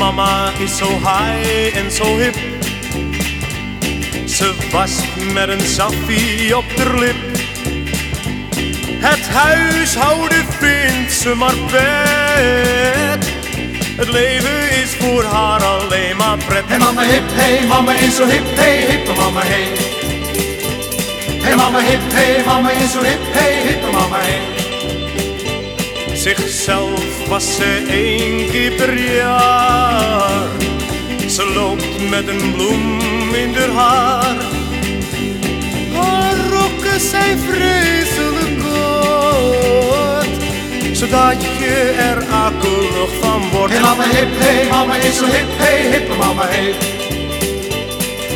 mama is zo high en zo hip. Ze was met een saffie op de lip. Het huishouden vindt ze maar pet. Het leven is voor haar alleen maar pret. Hey mama hip, hey mama is zo hip, hey hippe mama hey. Hey mama hip, hey mama is zo hip, hey hippe mama hey. Zichzelf was ze één keer per jaar. Ze loopt met een bloem in haar haar. Haar rokken zijn vreselijk kort, zodat je er akelig van wordt. Hey mama hip, hey mama is zo hip, hey hippe mama hey.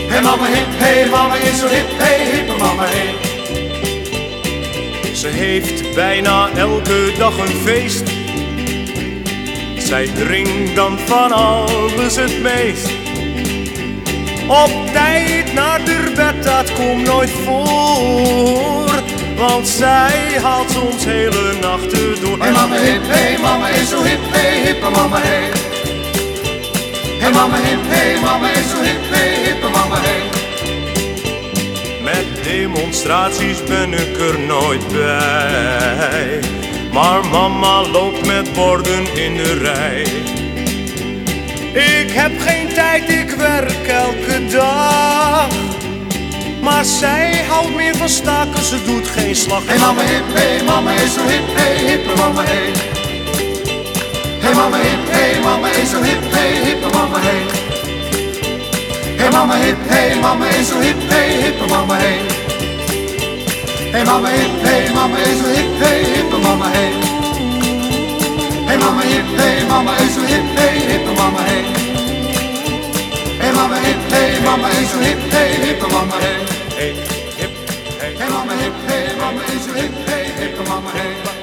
Hey mama hip, hey mama is zo hip, hey hippe mama hey. Ze heeft bijna elke dag een feest. Zij drinkt dan van alles het meest. Op tijd naar de bed, dat komt nooit voor. Want zij haalt soms hele nachten door. Hey mama hip, hey mama is zo hip, hey hippe mama hey. Hey mama hip, hey mama is zo hip, hey hippe mama hey. Met demonstraties ben ik er nooit bij. Maar mama loopt met borden in de rij. Ik heb geen tijd, ik werk elke dag. Maar zij houdt meer van staken, ze doet geen slag. Hey mama hip, hey mama is zo hip, hey hippe mama hey. Hey mama hip, hey mama is zo hip, hey hippe mama hey. Hey mama hip, hey mama is zo hip, hey hippe mama hey. Hey mama hip, hey mama is zo hip, hey hippe mama hey. Hey mama hip, hey mama is zo hip, hey hippe mama hey. Hey mama hip, hey mama is zo hip, hey hippe mama hey. Hey, hip, hey, mama hip, hey mama is zo hip, hey hippe mama hey.